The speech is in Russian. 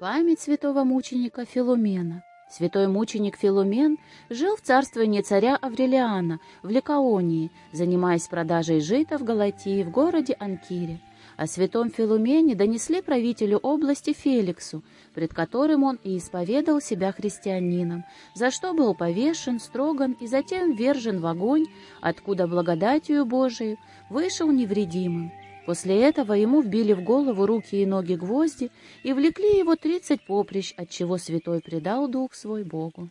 Память святого мученика Филумена. Святой мученик Филумен жил в царствовании царя Аврелиана в Ликаонии, занимаясь продажей жита в Галатии в городе Анкире. О святом Филумене донесли правителю области Феликсу, пред которым он и исповедал себя христианином, за что был повешен, строган и затем вержен в огонь, откуда благодатью Божией вышел невредимым. После этого ему вбили в голову руки и ноги гвозди и влекли его тридцать поприщ, отчего святой предал дух свой Богу.